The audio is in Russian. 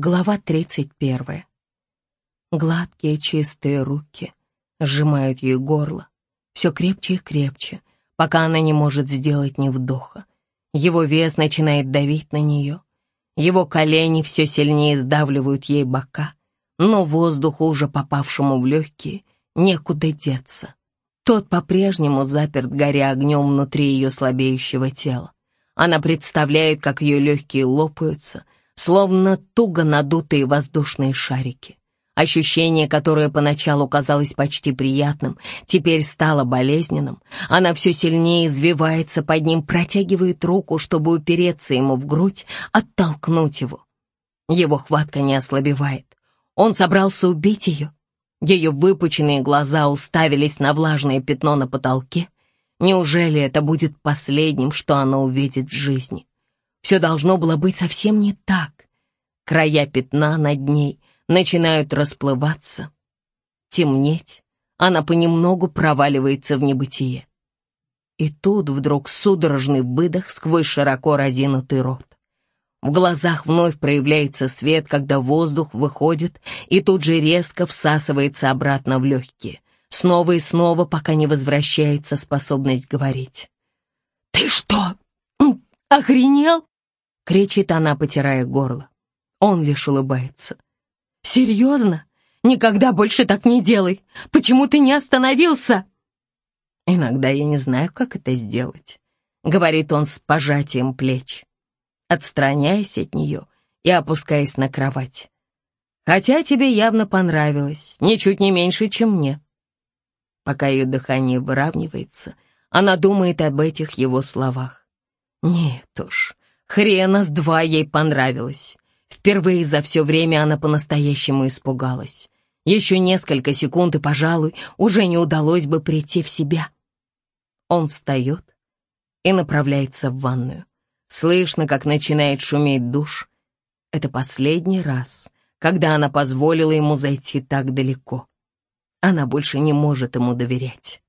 Глава 31. Гладкие чистые руки сжимают ей горло, все крепче и крепче, пока она не может сделать ни вдоха. Его вес начинает давить на нее. Его колени все сильнее сдавливают ей бока, но воздуху, уже попавшему в легкие, некуда деться. Тот по-прежнему заперт горя огнем внутри ее слабеющего тела. Она представляет, как ее легкие лопаются — словно туго надутые воздушные шарики. Ощущение, которое поначалу казалось почти приятным, теперь стало болезненным. Она все сильнее извивается под ним, протягивает руку, чтобы упереться ему в грудь, оттолкнуть его. Его хватка не ослабевает. Он собрался убить ее. Ее выпученные глаза уставились на влажное пятно на потолке. Неужели это будет последним, что она увидит в жизни? Все должно было быть совсем не так. Края пятна над ней начинают расплываться, темнеть. Она понемногу проваливается в небытие. И тут вдруг судорожный выдох сквозь широко разинутый рот. В глазах вновь проявляется свет, когда воздух выходит и тут же резко всасывается обратно в легкие. Снова и снова, пока не возвращается способность говорить. «Ты что, охренел?» — кричит она, потирая горло. Он лишь улыбается. «Серьезно? Никогда больше так не делай! Почему ты не остановился?» «Иногда я не знаю, как это сделать», — говорит он с пожатием плеч, отстраняясь от нее и опускаясь на кровать. «Хотя тебе явно понравилось, ничуть не меньше, чем мне». Пока ее дыхание выравнивается, она думает об этих его словах. Нет уж, хрена с два ей понравилось. Впервые за все время она по-настоящему испугалась. Еще несколько секунд, и, пожалуй, уже не удалось бы прийти в себя. Он встает и направляется в ванную. Слышно, как начинает шуметь душ. Это последний раз, когда она позволила ему зайти так далеко. Она больше не может ему доверять.